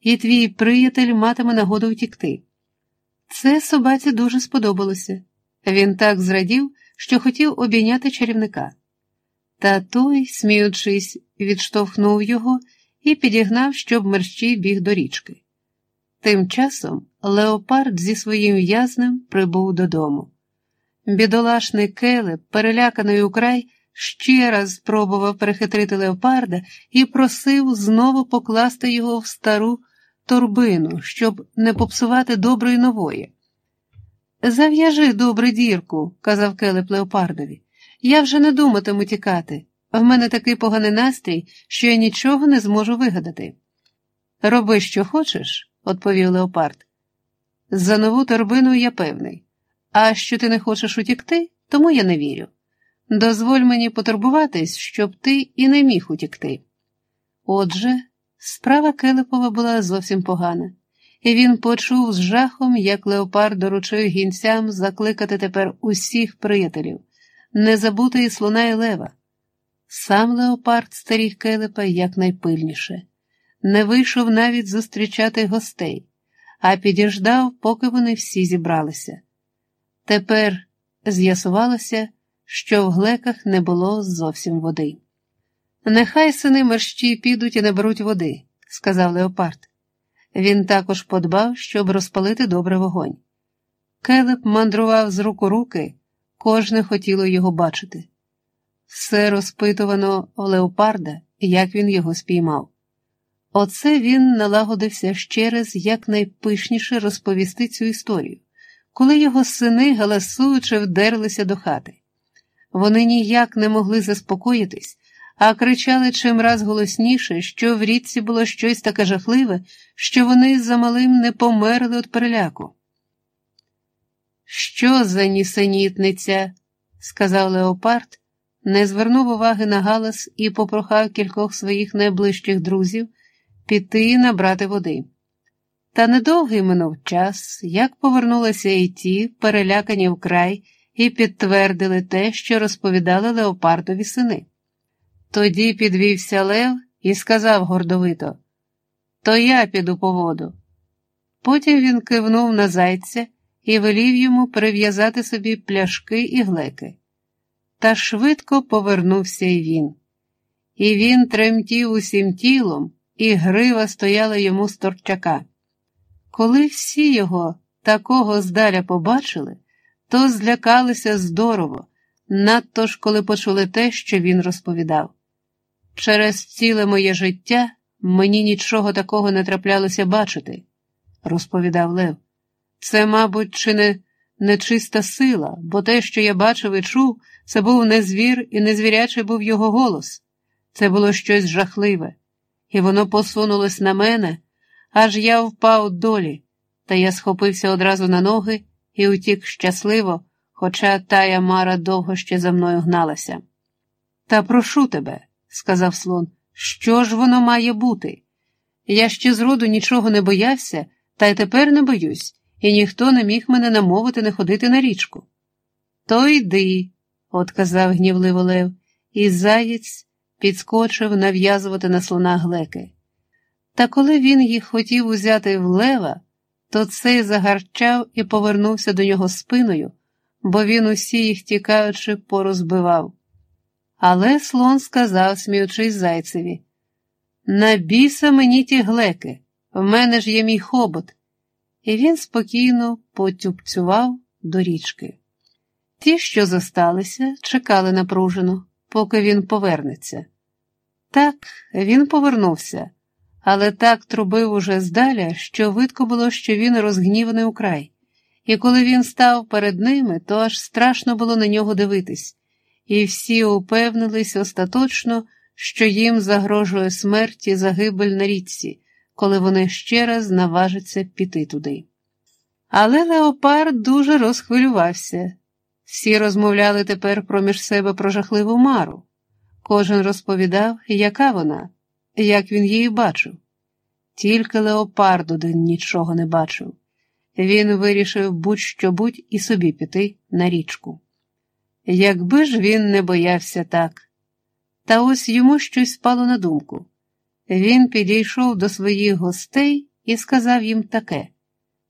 і твій приятель матиме нагоду втікти. Це собаці дуже сподобалося. Він так зрадів, що хотів обійняти чарівника. Та той, сміючись, відштовхнув його і підігнав, щоб мерщій біг до річки. Тим часом Леопард зі своїм в'язнем прибув додому. Бідолашний келеп, переляканий украй, ще раз спробував перехитрити леопарда і просив знову покласти його в стару торбину, щоб не попсувати доброї нової. Зав'яжи добре дірку, казав келеп леопардові. Я вже не думатиму тікати. В мене такий поганий настрій, що я нічого не зможу вигадати. Роби, що хочеш, відповів леопард. За нову торбину я певний. А що ти не хочеш утікти, тому я не вірю. Дозволь мені потурбуватись, щоб ти і не міг утікти. Отже, справа Келепова була зовсім погана, і він почув з жахом, як леопард доручив гінцям закликати тепер усіх приятелів, не забути і слона і лева. Сам леопард старіх келепа якнайпильніше, не вийшов навіть зустрічати гостей, а підіждав, поки вони всі зібралися. Тепер з'ясувалося, що в глеках не було зовсім води. Нехай сини мерщі підуть і не беруть води, сказав Леопард. Він також подбав, щоб розпалити добре вогонь. Келеп мандрував з рук у руки, кожне хотіло його бачити. Все розпитувано у Леопарда, як він його спіймав. Оце він налагодився ще раз якнайпишніше розповісти цю історію, коли його сини, галасуючи, вдерлися до хати. Вони ніяк не могли заспокоїтись, а кричали чимраз голосніше, що в річці було щось таке жахливе, що вони за малим не померли від переляку. Що за нісенітниця? сказав Леопард, не звернув уваги на галас і попрохав кількох своїх найближчих друзів піти набрати води. Та недовгий минув час, як повернулися і ті, перелякані вкрай, і підтвердили те, що розповідали Леопардові сини. Тоді підвівся Лев і сказав гордовито То я піду по воду. Потім він кивнув на зайця і велів йому перев'язати собі пляшки і глеки. Та швидко повернувся й він. І він тремтів усім тілом, і грива стояла йому з торчака. Коли всі його такого здаля побачили, то злякалися здорово, надто ж коли почули те, що він розповідав. Через ціле моє життя мені нічого такого не траплялося бачити, розповідав Лев. Це, мабуть, чи не нечиста сила, бо те, що я бачив і чув, це був не звір і не звірячий був його голос. Це було щось жахливе, і воно посунулось на мене, аж я впав долі, та я схопився одразу на ноги і утік щасливо, хоча тая Мара довго ще за мною гналася. Та прошу тебе, сказав слон, що ж воно має бути? Я ще зроду нічого не боявся, та й тепер не боюсь, і ніхто не міг мене намовити не ходити на річку. То йди, отказав гнівливо Лев, і заєць підскочив нав'язувати на слона глеки. Та коли він їх хотів узяти в лева, то цей загарчав і повернувся до нього спиною, бо він усі їх тікаючи порозбивав. Але слон сказав, сміючись зайцеві На біса мені ті глеки, в мене ж є мій хобот. І він спокійно потюпцював до річки. Ті, що зосталися, чекали напружено, поки він повернеться. Так, він повернувся але так трубив уже здаля, що видко було, що він розгніваний украй, і коли він став перед ними, то аж страшно було на нього дивитись, і всі упевнились остаточно, що їм загрожує смерть і загибель на річці, коли вони ще раз наважаться піти туди. Але Леопард дуже розхвилювався. Всі розмовляли тепер проміж себе про жахливу мару. Кожен розповідав, яка вона як він її бачив. Тільки леопард один нічого не бачив. Він вирішив будь-що будь і собі піти на річку. Якби ж він не боявся так. Та ось йому щось спало на думку. Він підійшов до своїх гостей і сказав їм таке.